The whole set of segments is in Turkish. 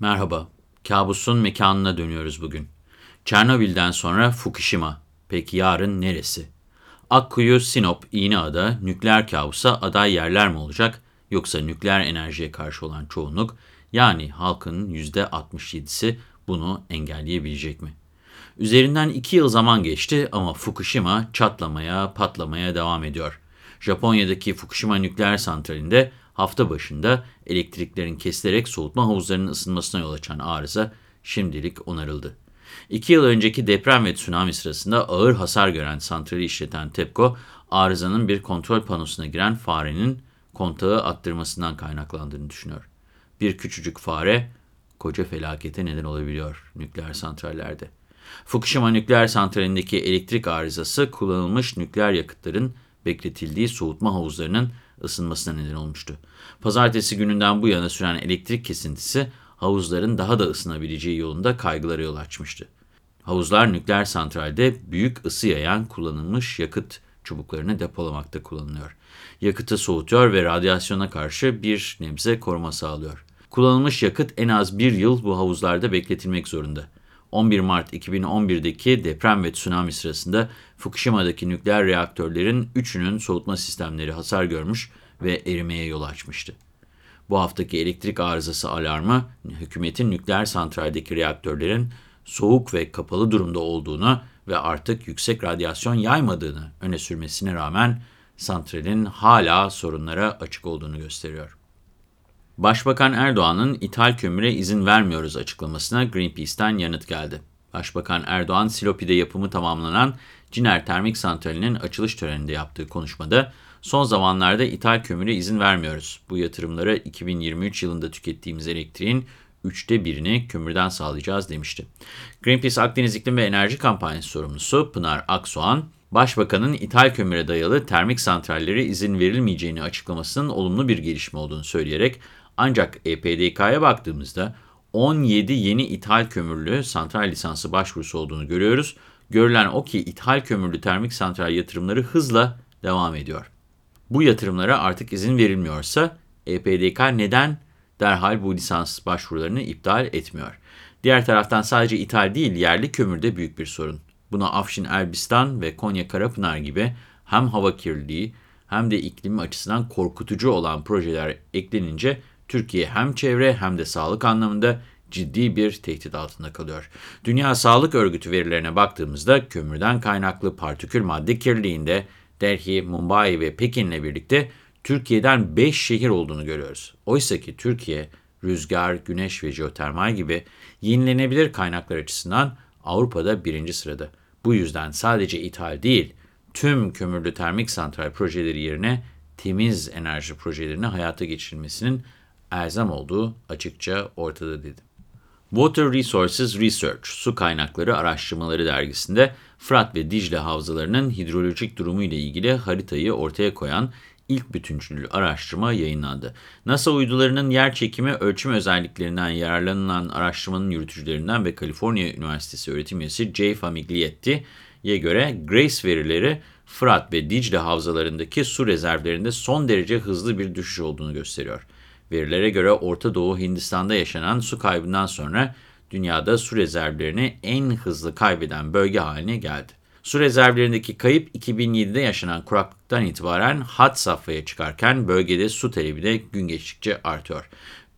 Merhaba, kabusun mekanına dönüyoruz bugün. Çernobil'den sonra Fukushima. Peki yarın neresi? Akkuyu, Sinop, İğneada nükleer kabusa aday yerler mi olacak? Yoksa nükleer enerjiye karşı olan çoğunluk, yani halkın %67'si bunu engelleyebilecek mi? Üzerinden iki yıl zaman geçti ama Fukushima çatlamaya, patlamaya devam ediyor. Japonya'daki Fukushima nükleer santralinde hafta başında elektriklerin kesilerek soğutma havuzlarının ısınmasına yol açan arıza şimdilik onarıldı. İki yıl önceki deprem ve tsunami sırasında ağır hasar gören santrali işleten TEPCO, arızanın bir kontrol panosuna giren farenin kontağı attırmasından kaynaklandığını düşünüyor. Bir küçücük fare koca felakete neden olabiliyor nükleer santrallerde. Fukushima nükleer santralindeki elektrik arızası kullanılmış nükleer yakıtların bekletildiği soğutma havuzlarının ısınmasına neden olmuştu. Pazartesi gününden bu yana süren elektrik kesintisi havuzların daha da ısınabileceği yolunda kaygılara yol açmıştı. Havuzlar nükleer santralde büyük ısı yayan kullanılmış yakıt çubuklarını depolamakta kullanılıyor. Yakıtı soğutuyor ve radyasyona karşı bir nebze koruma sağlıyor. Kullanılmış yakıt en az bir yıl bu havuzlarda bekletilmek zorunda. 11 Mart 2011'deki deprem ve tsunami sırasında Fukushima'daki nükleer reaktörlerin üçünün soğutma sistemleri hasar görmüş ve erimeye yol açmıştı. Bu haftaki elektrik arızası alarmı, hükümetin nükleer santraldeki reaktörlerin soğuk ve kapalı durumda olduğunu ve artık yüksek radyasyon yaymadığını öne sürmesine rağmen santralin hala sorunlara açık olduğunu gösteriyor. Başbakan Erdoğan'ın ithal kömüre izin vermiyoruz açıklamasına Greenpeace'ten yanıt geldi. Başbakan Erdoğan, Silopi'de yapımı tamamlanan Ciner Termik Santrali'nin açılış töreninde yaptığı konuşmada, son zamanlarda ithal kömüre izin vermiyoruz. Bu yatırımlara 2023 yılında tükettiğimiz elektriğin üçte birini kömürden sağlayacağız demişti. Greenpeace Akdeniz İklim ve Enerji Kampanyası sorumlusu Pınar Aksoğan, Başbakanın ithal kömüre dayalı termik santrallere izin verilmeyeceğini açıklamasının olumlu bir gelişme olduğunu söyleyerek ancak EPDK'ya baktığımızda 17 yeni ithal kömürlü santral lisansı başvurusu olduğunu görüyoruz. Görülen o ki ithal kömürlü termik santral yatırımları hızla devam ediyor. Bu yatırımlara artık izin verilmiyorsa EPDK neden derhal bu lisans başvurularını iptal etmiyor? Diğer taraftan sadece ithal değil yerli kömürde büyük bir sorun. Buna Afşin Elbistan ve Konya Karapınar gibi hem hava kirliliği hem de iklim açısından korkutucu olan projeler eklenince Türkiye hem çevre hem de sağlık anlamında ciddi bir tehdit altında kalıyor. Dünya Sağlık Örgütü verilerine baktığımızda kömürden kaynaklı partikül madde kirliliğinde Delhi, Mumbai ve Pekin'le birlikte Türkiye'den 5 şehir olduğunu görüyoruz. Oysa ki Türkiye rüzgar, güneş ve jeotermal gibi yenilenebilir kaynaklar açısından Avrupa'da birinci sırada. Bu yüzden sadece ithal değil, tüm kömürlü termik santral projeleri yerine temiz enerji projelerini hayata geçirilmesinin elzem olduğu açıkça ortada dedi. Water Resources Research, Su Kaynakları Araştırmaları dergisinde Fırat ve Dicle havzalarının hidrolojik durumu ile ilgili haritayı ortaya koyan ilk bütüncül araştırma yayınlandı. NASA uydularının yer çekimi ölçüm özelliklerinden yararlanılan araştırmanın yürütücülerinden ve Kaliforniya Üniversitesi öğretim üyesi Jay Famiglietti,'ye göre GRACE verileri Fırat ve Dicle havzalarındaki su rezervlerinde son derece hızlı bir düşüş olduğunu gösteriyor. Verilere göre Orta Doğu Hindistan'da yaşanan su kaybından sonra dünyada su rezervlerini en hızlı kaybeden bölge haline geldi. Su rezervlerindeki kayıp 2007'de yaşanan kuraklıktan itibaren hat safhaya çıkarken bölgede su talebi de gün geçtikçe artıyor.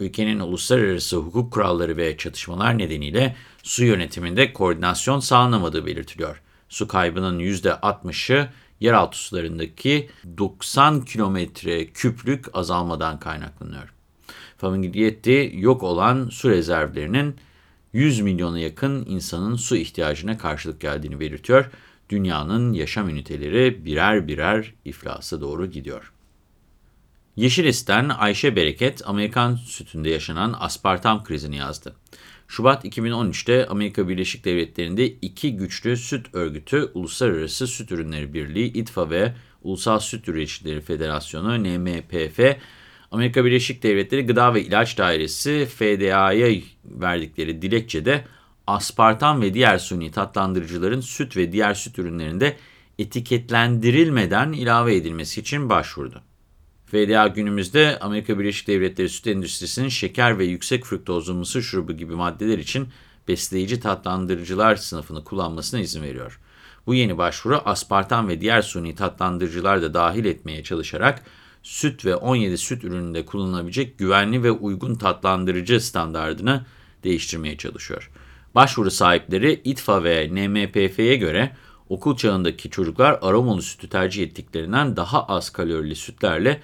Ülkenin uluslararası hukuk kuralları ve çatışmalar nedeniyle su yönetiminde koordinasyon sağlanamadığı belirtiliyor. Su kaybının %60'ı yeraltı sularındaki 90 kilometre küplük azalmadan kaynaklanıyor. Famigliyetti yok olan su rezervlerinin 100 milyona yakın insanın su ihtiyacına karşılık geldiğini belirtiyor. Dünyanın yaşam üniteleri birer birer iflasa doğru gidiyor. Yeşilist'ten Ayşe Bereket, Amerikan sütünde yaşanan aspartam krizini yazdı. Şubat 2013'te Amerika Birleşik Devletleri'nde iki güçlü süt örgütü Uluslararası Süt Ürünleri Birliği, İTFA ve Ulusal Süt Üreticileri Federasyonu NMPF Amerika Birleşik Devletleri Gıda ve İlaç Dairesi FDA'ya verdikleri dilekçede aspartam ve diğer suni tatlandırıcıların süt ve diğer süt ürünlerinde etiketlendirilmeden ilave edilmesi için başvurdu. FDA günümüzde Amerika Birleşik Devletleri süt endüstrisinin şeker ve yüksek fruktozlu mısır şurubu gibi maddeler için besleyici tatlandırıcılar sınıfını kullanmasına izin veriyor. Bu yeni başvuru aspartam ve diğer suni tatlandırıcılar da dahil etmeye çalışarak süt ve 17 süt ürününde kullanılabilecek güvenli ve uygun tatlandırıcı standartını değiştirmeye çalışıyor. Başvuru sahipleri İTFA ve NMPF'ye göre okul çağındaki çocuklar aromalı sütü tercih ettiklerinden daha az kalorili sütlerle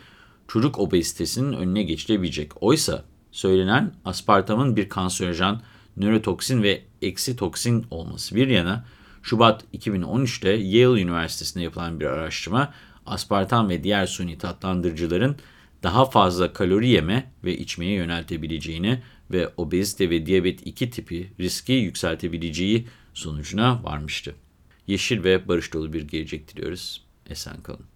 çocuk obezitesinin önüne geçilebilecek. Oysa söylenen aspartamın bir kanserojen, nörotoksin ve eksitoksin olması bir yana Şubat 2013'te Yale Üniversitesi'nde yapılan bir araştırma aspartam ve diğer suni tatlandırıcıların daha fazla kalori yeme ve içmeye yöneltebileceğini ve obezite ve diyabet 2 tipi riski yükseltebileceği sonucuna varmıştı. Yeşil ve barış dolu bir gelecek diliyoruz. Esen kalın.